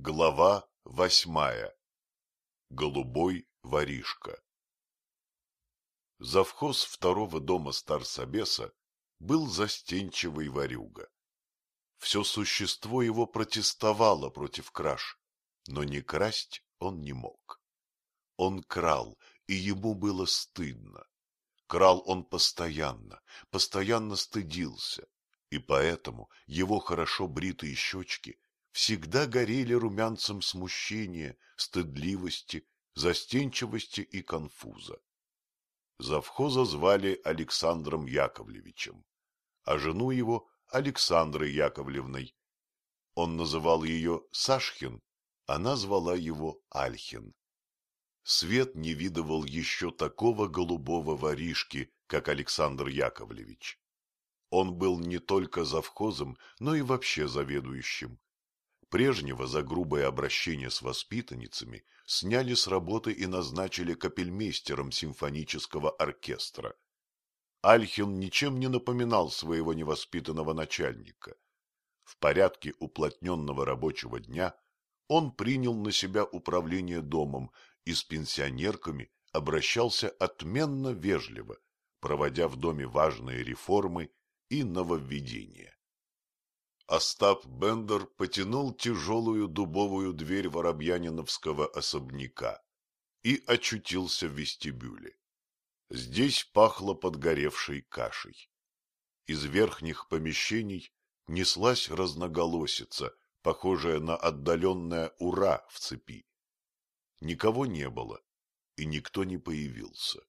Глава восьмая. Голубой воришка. Завхоз второго дома старсобеса был застенчивый ворюга. Все существо его протестовало против краж, но не красть он не мог. Он крал, и ему было стыдно. Крал он постоянно, постоянно стыдился, и поэтому его хорошо бритые щечки всегда горели румянцем смущения, стыдливости, застенчивости и конфуза. Завхоза звали Александром Яковлевичем, а жену его Александрой Яковлевной. Он называл ее Сашхин, она звала его Альхин. Свет не видывал еще такого голубого воришки, как Александр Яковлевич. Он был не только завхозом, но и вообще заведующим. Прежнего за грубое обращение с воспитанницами сняли с работы и назначили капельмейстером симфонического оркестра. Альхин ничем не напоминал своего невоспитанного начальника. В порядке уплотненного рабочего дня он принял на себя управление домом и с пенсионерками обращался отменно вежливо, проводя в доме важные реформы и нововведения. Остап Бендер потянул тяжелую дубовую дверь Воробьяниновского особняка и очутился в вестибюле. Здесь пахло подгоревшей кашей. Из верхних помещений неслась разноголосица, похожая на отдаленное «Ура» в цепи. Никого не было, и никто не появился.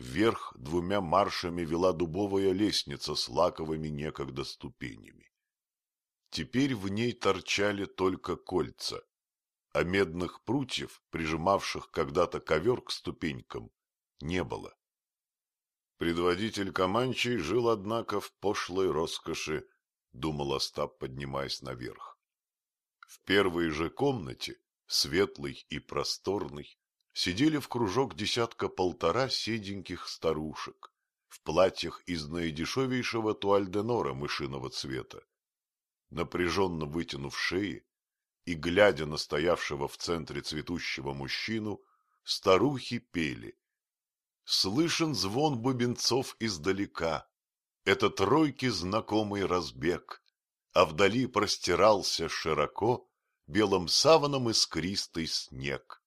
Вверх двумя маршами вела дубовая лестница с лаковыми некогда ступенями. Теперь в ней торчали только кольца, а медных прутьев, прижимавших когда-то ковер к ступенькам, не было. Предводитель Каманчей жил, однако, в пошлой роскоши, думал Остап, поднимаясь наверх. В первой же комнате, светлой и просторной, сидели в кружок десятка-полтора седеньких старушек в платьях из наидешевейшего туальденора мышиного цвета напряженно вытянув шеи и, глядя на стоявшего в центре цветущего мужчину, старухи пели. Слышен звон бубенцов издалека, это тройки знакомый разбег, а вдали простирался широко белым саваном искристый снег.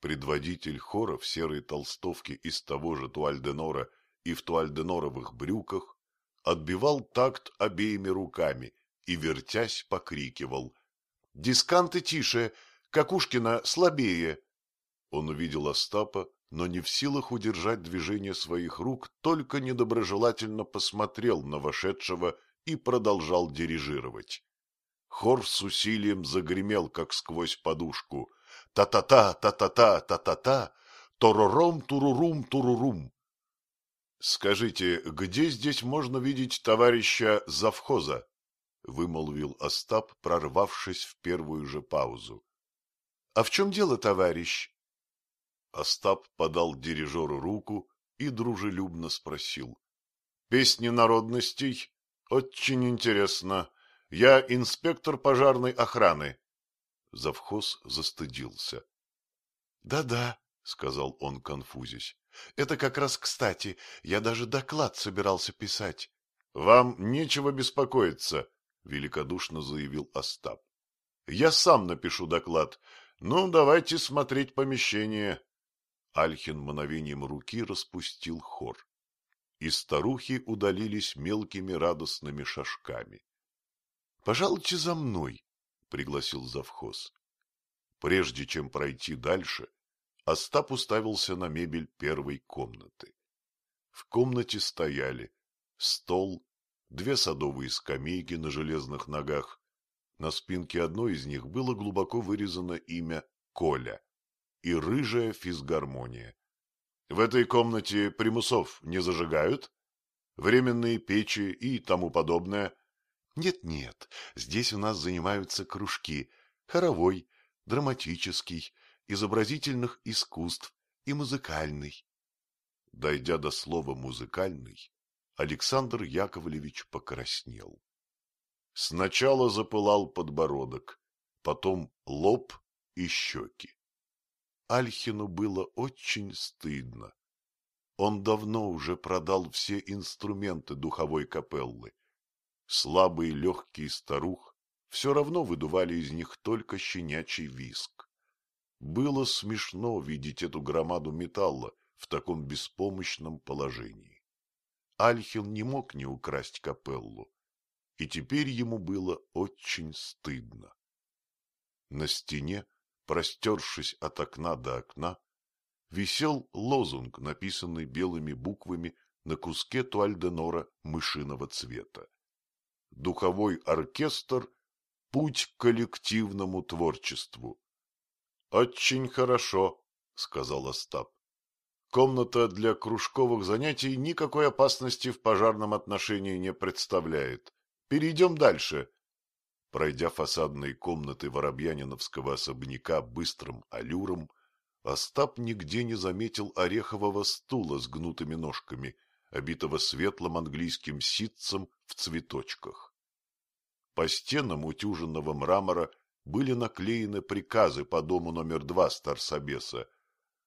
Предводитель хора в серой толстовке из того же туальденора и в туальденоровых брюках отбивал такт обеими руками и, вертясь, покрикивал. — Дисканты тише, Какушкина слабее. Он увидел Остапа, но не в силах удержать движение своих рук, только недоброжелательно посмотрел на вошедшего и продолжал дирижировать. Хор с усилием загремел, как сквозь подушку. Та-та-та, та-та-та, та-та-та, торором, турурум, турурум. — Скажите, где здесь можно видеть товарища завхоза? Вымолвил Остап, прорвавшись в первую же паузу. — А в чем дело, товарищ? Остап подал дирижеру руку и дружелюбно спросил. — Песни народностей? Очень интересно. Я инспектор пожарной охраны. Завхоз застыдился. Да — Да-да, — сказал он, конфузясь. — Это как раз кстати. Я даже доклад собирался писать. — Вам нечего беспокоиться, великодушно заявил Остап. Я сам напишу доклад. Ну, давайте смотреть помещение. Альхин мановением руки распустил хор. И старухи удалились мелкими радостными шажками. — Пожалуйте за мной, — пригласил завхоз. Прежде чем пройти дальше, Остап уставился на мебель первой комнаты. В комнате стояли стол, две садовые скамейки на железных ногах. На спинке одной из них было глубоко вырезано имя Коля и рыжая физгармония. В этой комнате примусов не зажигают? Временные печи и тому подобное? Нет-нет, здесь у нас занимаются кружки. Хоровой, драматический, изобразительных искусств и музыкальный. Дойдя до слова «музыкальный», Александр Яковлевич покраснел. Сначала запылал подбородок, потом лоб и щеки. Альхину было очень стыдно. Он давно уже продал все инструменты духовой капеллы. Слабый легкий старух все равно выдували из них только щенячий виск. Было смешно видеть эту громаду металла в таком беспомощном положении. Альхин не мог не украсть капеллу, и теперь ему было очень стыдно. На стене простершись от окна до окна, висел лозунг, написанный белыми буквами на куске туальденора мышиного цвета. Духовой оркестр – путь к коллективному творчеству. – Очень хорошо, – сказал Остап. Комната для кружковых занятий никакой опасности в пожарном отношении не представляет. Перейдем дальше. Пройдя фасадные комнаты Воробьяниновского особняка быстрым аллюром, Остап нигде не заметил орехового стула с гнутыми ножками, обитого светлым английским ситцем в цветочках. По стенам утюженного мрамора были наклеены приказы по дому номер два Старсобеса.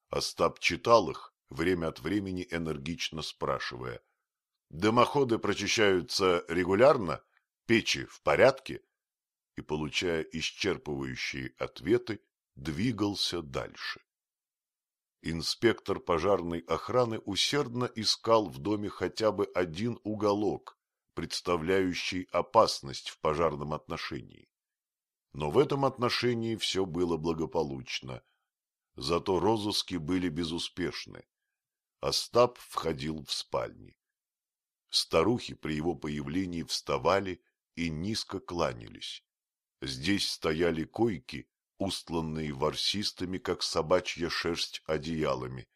Остап читал их, время от времени энергично спрашивая. «Дымоходы прочищаются регулярно? Печи в порядке?» и, получая исчерпывающие ответы, двигался дальше. Инспектор пожарной охраны усердно искал в доме хотя бы один уголок, представляющий опасность в пожарном отношении. Но в этом отношении все было благополучно. Зато розыски были безуспешны. Остап входил в спальни. Старухи при его появлении вставали и низко кланялись. Здесь стояли койки, устланные ворсистыми, как собачья шерсть, одеялами,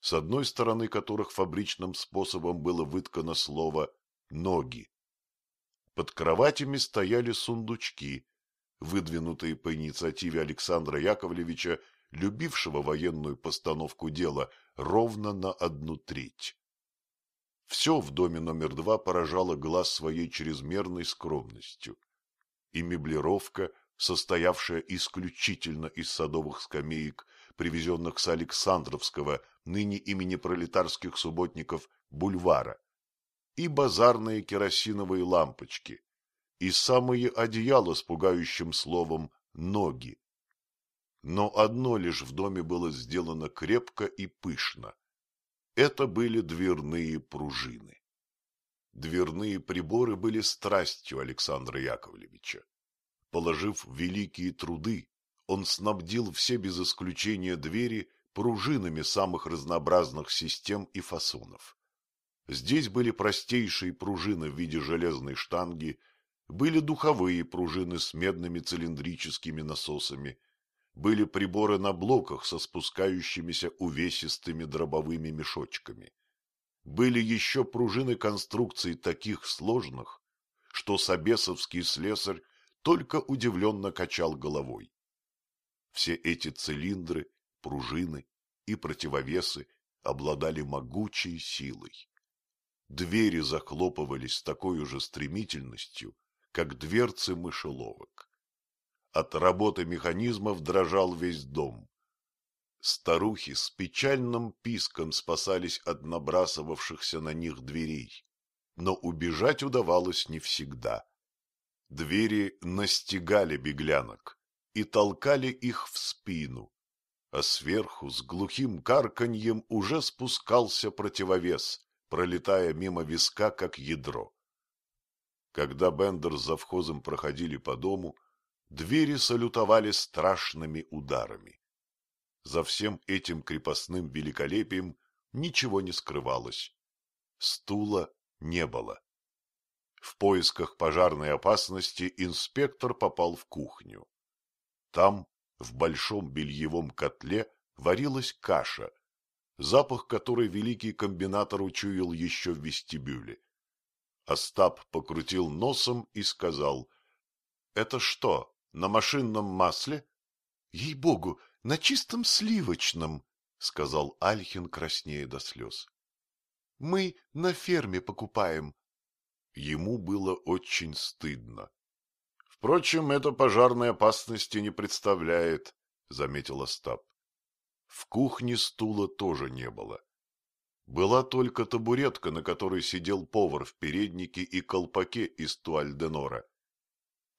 с одной стороны которых фабричным способом было выткано слово «ноги». Под кроватями стояли сундучки, выдвинутые по инициативе Александра Яковлевича, любившего военную постановку дела ровно на одну треть. Все в доме номер два поражало глаз своей чрезмерной скромностью и меблировка, состоявшая исключительно из садовых скамеек, привезенных с Александровского, ныне имени пролетарских субботников, бульвара, и базарные керосиновые лампочки, и самые одеяла с пугающим словом «ноги». Но одно лишь в доме было сделано крепко и пышно. Это были дверные пружины. Дверные приборы были страстью Александра Яковлевича. Положив великие труды, он снабдил все без исключения двери пружинами самых разнообразных систем и фасонов. Здесь были простейшие пружины в виде железной штанги, были духовые пружины с медными цилиндрическими насосами, были приборы на блоках со спускающимися увесистыми дробовыми мешочками были еще пружины конструкций таких сложных, что собесовский слесарь только удивленно качал головой. Все эти цилиндры, пружины и противовесы обладали могучей силой. Двери захлопывались с такой же стремительностью, как дверцы мышеловок. От работы механизмов дрожал весь дом. Старухи с печальным писком спасались от набрасывавшихся на них дверей, но убежать удавалось не всегда. Двери настигали беглянок и толкали их в спину, а сверху с глухим карканьем уже спускался противовес, пролетая мимо виска, как ядро. Когда Бендер с завхозом проходили по дому, двери салютовали страшными ударами. За всем этим крепостным великолепием ничего не скрывалось. Стула не было. В поисках пожарной опасности инспектор попал в кухню. Там, в большом бельевом котле, варилась каша, запах которой великий комбинатор учуял еще в вестибюле. Остап покрутил носом и сказал, — Это что, на машинном масле? — Ей-богу, на чистом сливочном, — сказал Альхин, краснея до слез. — Мы на ферме покупаем. Ему было очень стыдно. Впрочем, это пожарной опасности не представляет, — заметил Остап. В кухне стула тоже не было. Была только табуретка, на которой сидел повар в переднике и колпаке из туальденора. —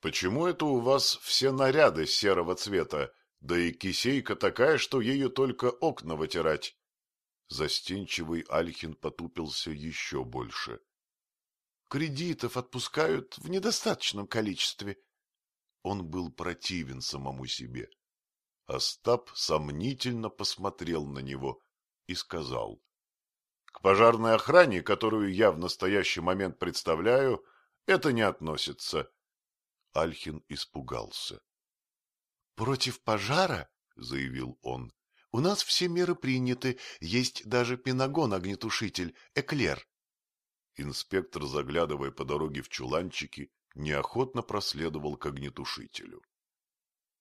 Почему это у вас все наряды серого цвета, да и кисейка такая, что ею только окна вытирать? Застенчивый Альхин потупился еще больше. — Кредитов отпускают в недостаточном количестве. Он был противен самому себе. Остап сомнительно посмотрел на него и сказал. — К пожарной охране, которую я в настоящий момент представляю, это не относится. Альхин испугался. — Против пожара, — заявил он, — у нас все меры приняты, есть даже пенагон-огнетушитель, эклер. Инспектор, заглядывая по дороге в чуланчики, неохотно проследовал к огнетушителю.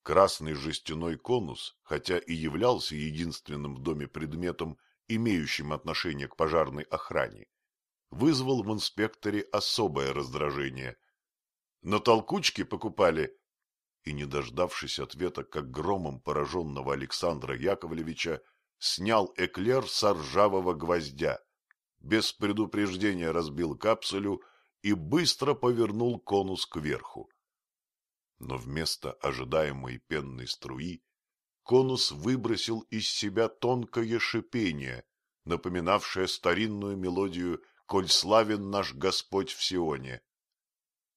Красный жестяной конус, хотя и являлся единственным в доме предметом, имеющим отношение к пожарной охране, вызвал в инспекторе особое раздражение. На толкучке покупали, и, не дождавшись ответа, как громом пораженного Александра Яковлевича, снял эклер с ржавого гвоздя, без предупреждения разбил капсулю и быстро повернул конус кверху но вместо ожидаемой пенной струи конус выбросил из себя тонкое шипение, напоминавшее старинную мелодию «Коль славен наш Господь в Сионе».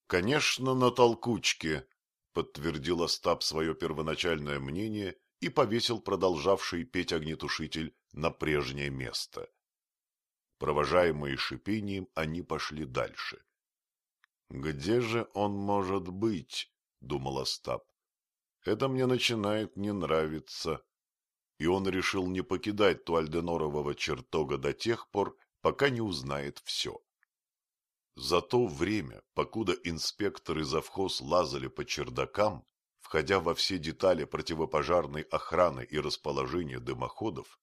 «Конечно, на толкучке», — подтвердил Остап свое первоначальное мнение и повесил продолжавший петь огнетушитель на прежнее место. Провожаемые шипением, они пошли дальше. «Где же он может быть?» — думал Остап. «Это мне начинает не нравиться». И он решил не покидать Туальденорового чертога до тех пор, пока не узнает все. За то время, покуда инспекторы завхоз лазали по чердакам, входя во все детали противопожарной охраны и расположения дымоходов,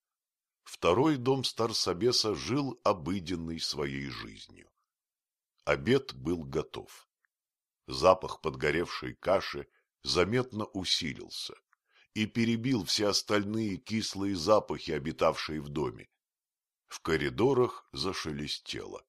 второй дом Старсобеса жил обыденной своей жизнью. Обед был готов запах подгоревшей каши заметно усилился и перебил все остальные кислые запахи, обитавшие в доме. В коридорах зашелестело.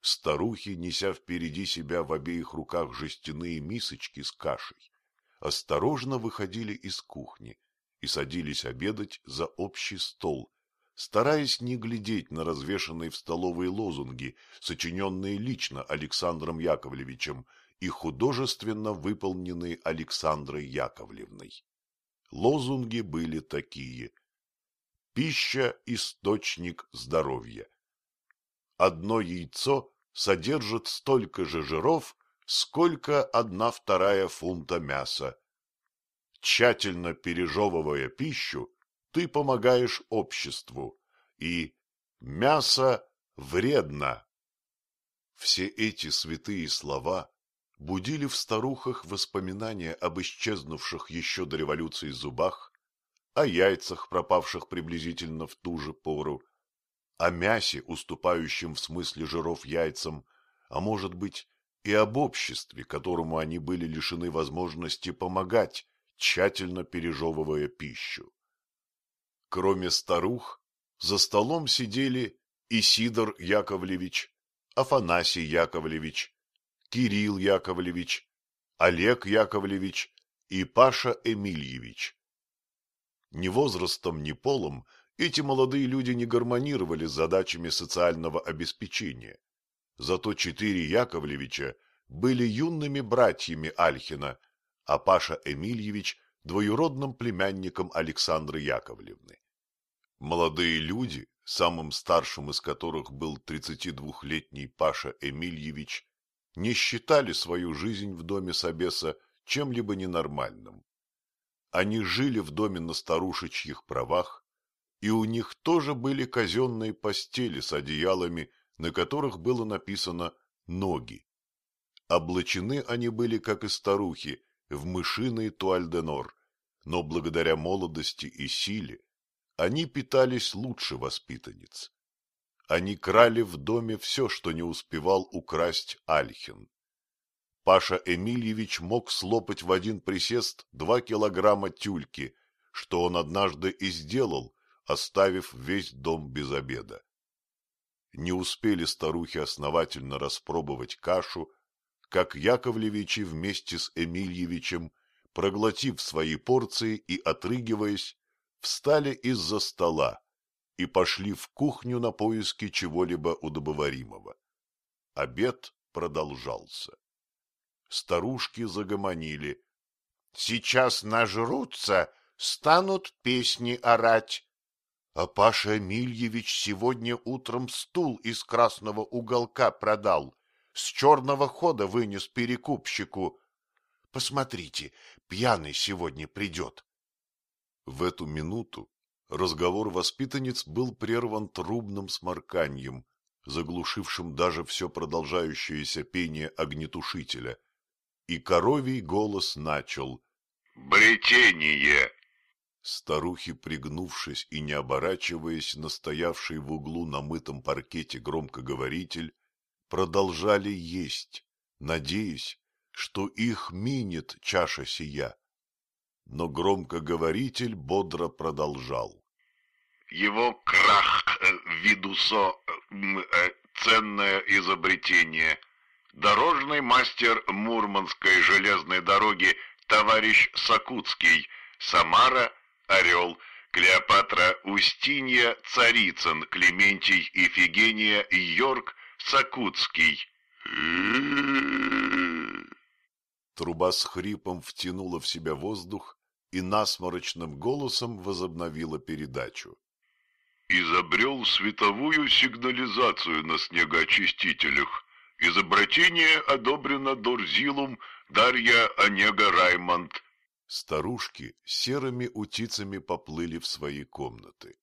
Старухи, неся впереди себя в обеих руках жестяные мисочки с кашей, осторожно выходили из кухни и садились обедать за общий стол, стараясь не глядеть на развешанные в столовой лозунги, сочиненные лично Александром Яковлевичем и художественно выполнены Александрой Яковлевной. Лозунги были такие. Пища – источник здоровья. Одно яйцо содержит столько же жиров, сколько одна вторая фунта мяса. Тщательно пережевывая пищу, ты помогаешь обществу, и мясо вредно. Все эти святые слова будили в старухах воспоминания об исчезнувших еще до революции зубах, о яйцах, пропавших приблизительно в ту же пору, о мясе, уступающем в смысле жиров яйцам, а может быть и об обществе, которому они были лишены возможности помогать, тщательно пережевывая пищу. Кроме старух, за столом сидели Исидор Яковлевич, Афанасий Яковлевич, Кирилл Яковлевич, Олег Яковлевич и Паша Эмильевич. Ни возрастом, ни полом эти молодые люди не гармонировали с задачами социального обеспечения. Зато четыре Яковлевича были юными братьями Альхина, а Паша Эмильевич – двоюродным племянником Александры Яковлевны. Молодые люди, самым старшим из которых был 32-летний Паша Эмильевич, не считали свою жизнь в доме Собеса чем-либо ненормальным. Они жили в доме на старушечьих правах, и у них тоже были казенные постели с одеялами, на которых было написано «ноги». Облачены они были, как и старухи, в мышиный туальденор, но благодаря молодости и силе они питались лучше воспитанниц. Они крали в доме все, что не успевал украсть Альхин. Паша Эмильевич мог слопать в один присест два килограмма тюльки, что он однажды и сделал, оставив весь дом без обеда. Не успели старухи основательно распробовать кашу, как Яковлевичи вместе с Эмильевичем, проглотив свои порции и отрыгиваясь, встали из-за стола и пошли в кухню на поиски чего-либо удобоваримого. Обед продолжался. Старушки загомонили. — Сейчас нажрутся, станут песни орать. А Паша Эмильевич сегодня утром стул из красного уголка продал, с черного хода вынес перекупщику. Посмотрите, пьяный сегодня придет. В эту минуту разговор воспитанниц был прерван трубным сморканьем, заглушившим даже все продолжающееся пение огнетушителя, и коровий голос начал «Бретение!» Старухи, пригнувшись и не оборачиваясь на стоявший в углу на мытом паркете громкоговоритель, продолжали есть, надеясь, что их минет чаша сия. Но громкоговоритель бодро продолжал. Его крах э, видусо э, ценное изобретение. Дорожный мастер Мурманской железной дороги товарищ Сакутский, Самара, Орел, Клеопатра Устинья, Царицын, Клементий, Ифигения, Йорк, Сакутский. Труба с хрипом втянула в себя воздух и насморочным голосом возобновила передачу. Изобрел световую сигнализацию на снегоочистителях. Изобретение одобрено Дорзилум Дарья Онега Раймонд. Старушки серыми утицами поплыли в свои комнаты.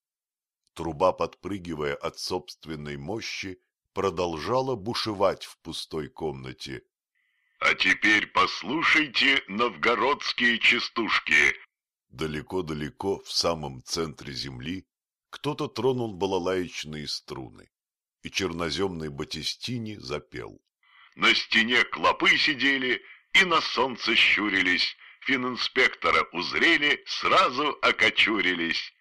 Труба, подпрыгивая от собственной мощи, продолжала бушевать в пустой комнате. — А теперь послушайте новгородские частушки. Далеко-далеко, в самом центре земли, кто-то тронул балалаечные струны, и черноземный Батистини запел. На стене клопы сидели и на солнце щурились, фининспектора узрели, сразу окочурились.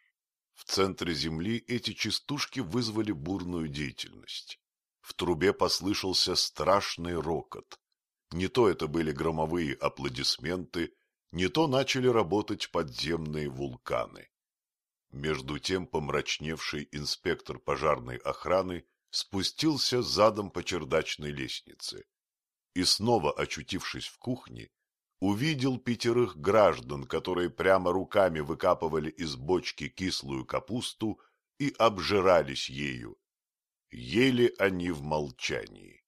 В центре земли эти частушки вызвали бурную деятельность. В трубе послышался страшный рокот. Не то это были громовые аплодисменты, не то начали работать подземные вулканы. Между тем помрачневший инспектор пожарной охраны спустился задом по чердачной лестнице и, снова очутившись в кухне, увидел пятерых граждан, которые прямо руками выкапывали из бочки кислую капусту и обжирались ею. Ели они в молчании.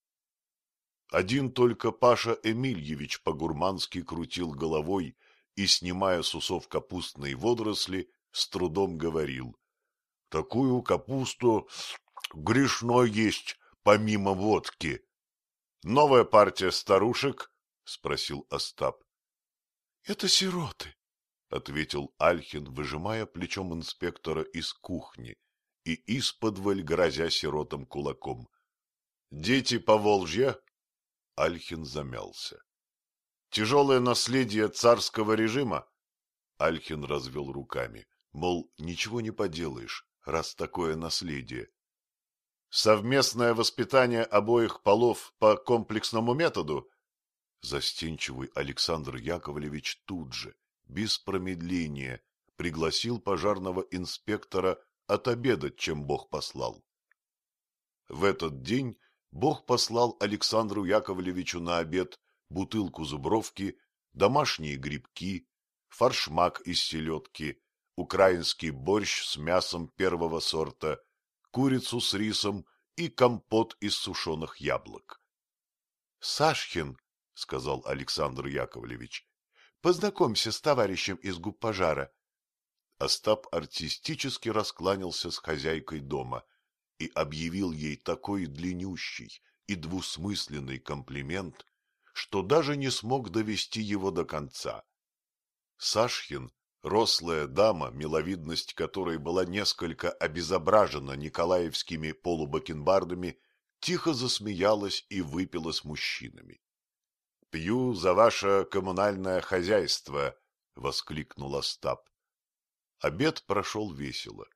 Один только Паша Эмильевич по-гурмански крутил головой и, снимая с усов капустные водоросли, с трудом говорил. — Такую капусту грешно есть, помимо водки. — Новая партия старушек? — спросил Остап. — Это сироты, — ответил Альхин, выжимая плечом инспектора из кухни, и исподволь грозя сиротам кулаком. — Дети по Волжье? Альхин замялся. — Тяжелое наследие царского режима? Альхин развел руками, мол, ничего не поделаешь, раз такое наследие. Совместное воспитание обоих полов по комплексному методу? Застенчивый Александр Яковлевич тут же, без промедления, пригласил пожарного инспектора отобедать, чем Бог послал. В этот день Бог послал Александру Яковлевичу на обед бутылку зубровки, домашние грибки, форшмак из селедки, украинский борщ с мясом первого сорта, курицу с рисом и компот из сушеных яблок. — Сашхин, — сказал Александр Яковлевич, — познакомься с товарищем из губ пожара. Остап артистически раскланялся с хозяйкой дома и объявил ей такой длиннющий и двусмысленный комплимент, что даже не смог довести его до конца. Сашхин, рослая дама, миловидность которой была несколько обезображена николаевскими полубакенбардами, тихо засмеялась и выпила с мужчинами. — Пью за ваше коммунальное хозяйство, — воскликнул Остап. Обед прошел весело,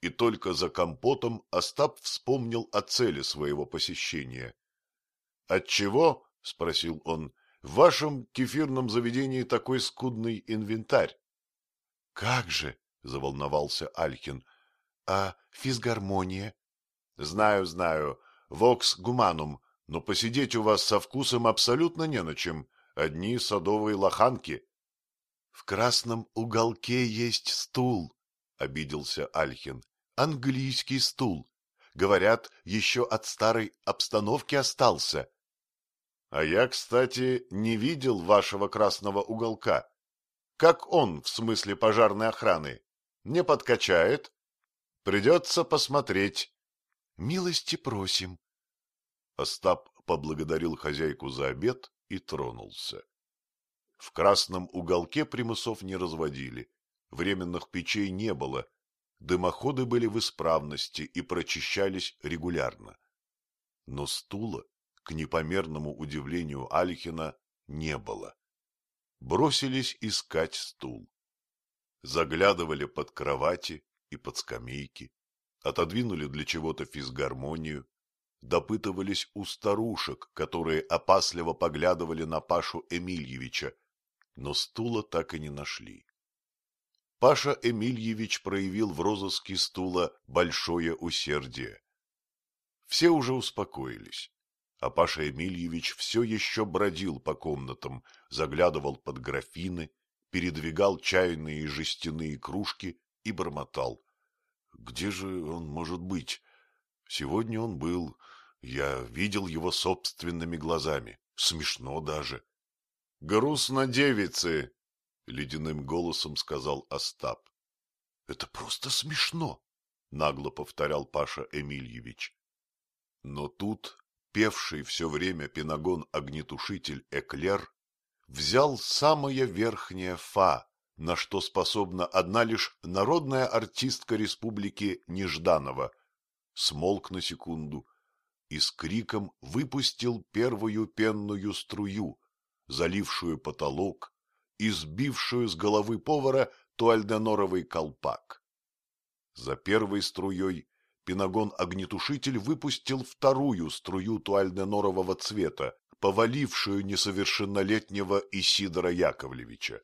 и только за компотом Остап вспомнил о цели своего посещения. — Отчего, — спросил он, — в вашем кефирном заведении такой скудный инвентарь? — Как же, — заволновался Алькин, — а физгармония? — Знаю, знаю, вокс гуманум, но посидеть у вас со вкусом абсолютно не на чем, одни садовые лоханки. — В красном уголке есть стул, — обиделся Альхин, — английский стул. Говорят, еще от старой обстановки остался. — А я, кстати, не видел вашего красного уголка. Как он в смысле пожарной охраны? Не подкачает? Придется посмотреть. — Милости просим, Остап поблагодарил хозяйку за обед и тронулся. В красном уголке примысов не разводили, временных печей не было, дымоходы были в исправности и прочищались регулярно. Но стула, к непомерному удивлению Альхина, не было. Бросились искать стул. Заглядывали под кровати и под скамейки, отодвинули для чего-то физгармонию, допытывались у старушек, которые опасливо поглядывали на Пашу Эмильевича, но стула так и не нашли. Паша Эмильевич проявил в розыске стула большое усердие. Все уже успокоились, а Паша Эмильевич все еще бродил по комнатам, заглядывал под графины, передвигал чайные и жестяные кружки и бормотал. Где же он может быть? Сегодня он был, я видел его собственными глазами. Смешно даже. — Грустно девицы, — ледяным голосом сказал Остап. — Это просто смешно, — нагло повторял Паша Эмильевич. Но тут певший все время пенагон-огнетушитель Эклер взял самое верхнее фа, на что способна одна лишь народная артистка республики Нежданова. Смолк на секунду и с криком выпустил первую пенную струю, залившую потолок и сбившую с головы повара туальденоровый колпак. За первой струей пенагон-огнетушитель выпустил вторую струю туальденорового цвета, повалившую несовершеннолетнего Исидора Яковлевича.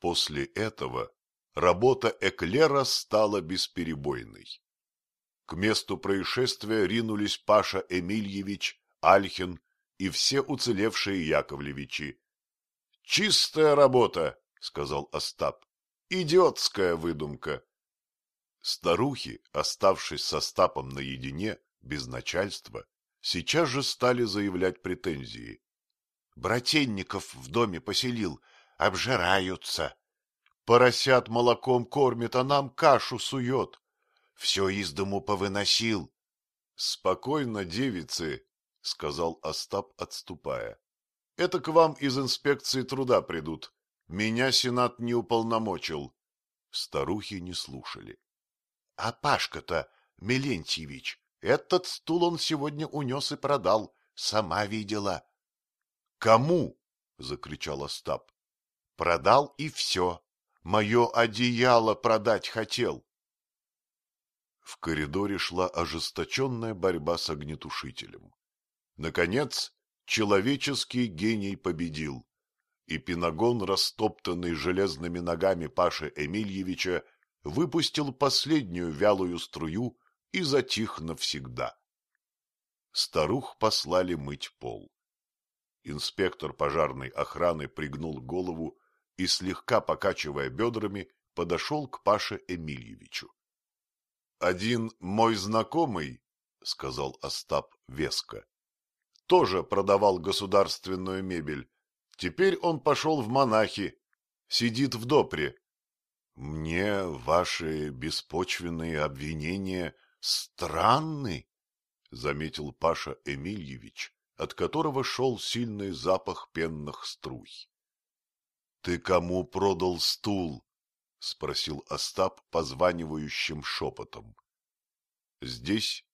После этого работа эклера стала бесперебойной. К месту происшествия ринулись Паша Эмильевич, Альхин и все уцелевшие Яковлевичи. — Чистая работа, — сказал Остап. — Идиотская выдумка. Старухи, оставшись со Остапом наедине, без начальства, сейчас же стали заявлять претензии. — Брательников в доме поселил, обжираются. Поросят молоком кормит, а нам кашу сует все из дому повыносил. — Спокойно, девицы, — сказал Остап, отступая. — Это к вам из инспекции труда придут. Меня сенат не уполномочил. Старухи не слушали. — А Пашка-то, Мелентьевич, этот стул он сегодня унес и продал. Сама видела. — Кому? — закричал Остап. — Продал и все. Мое одеяло продать хотел. В коридоре шла ожесточенная борьба с огнетушителем. Наконец, человеческий гений победил, и пинагон, растоптанный железными ногами Паши Эмильевича, выпустил последнюю вялую струю и затих навсегда. Старух послали мыть пол. Инспектор пожарной охраны пригнул голову и, слегка покачивая бедрами, подошел к Паше Эмильевичу. Один мой знакомый, — сказал Остап веско, — тоже продавал государственную мебель. Теперь он пошел в монахи, сидит в допре. Мне ваши беспочвенные обвинения странны, — заметил Паша Эмильевич, от которого шел сильный запах пенных струй. — Ты кому продал стул? — спросил Остап позванивающим шепотом. Здесь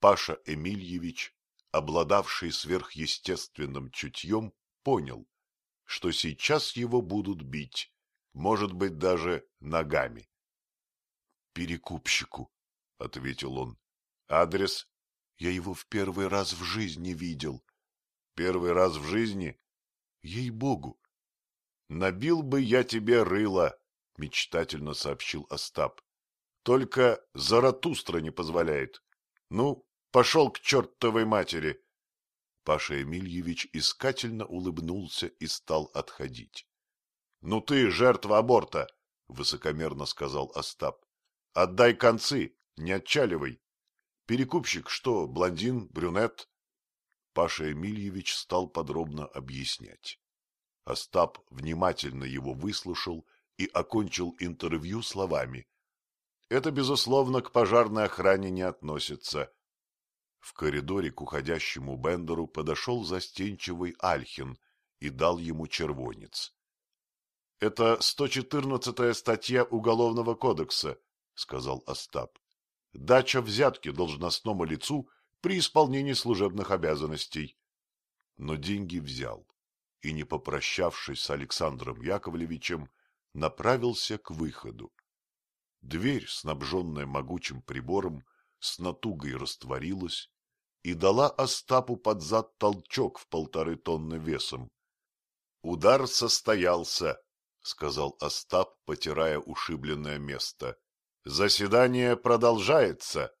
Паша Эмильевич, обладавший сверхъестественным чутьем, понял, что сейчас его будут бить, может быть, даже ногами. — Перекупщику, — ответил он. — Адрес? Я его в первый раз в жизни видел. — Первый раз в жизни? — Ей-богу. — Набил бы я тебе рыло, — мечтательно сообщил Остап. — Только Заратустра не позволяет. Ну, пошел к чертовой матери. Паша Эмильевич искательно улыбнулся и стал отходить. — Ну ты, жертва аборта, — высокомерно сказал Остап. — Отдай концы, не отчаливай. Перекупщик что, блондин, брюнет? Паша Эмильевич стал подробно объяснять. Остап внимательно его выслушал и окончил интервью словами. — Это, безусловно, к пожарной охране не относится. В коридоре к уходящему Бендеру подошел застенчивый Альхин и дал ему червонец. — Это 114-я статья Уголовного кодекса, — сказал Остап. — Дача взятки должностному лицу при исполнении служебных обязанностей. Но деньги взял и, не попрощавшись с Александром Яковлевичем, направился к выходу. Дверь, снабженная могучим прибором, с натугой растворилась и дала Остапу под зад толчок в полторы тонны весом. — Удар состоялся, — сказал Остап, потирая ушибленное место. — Заседание продолжается.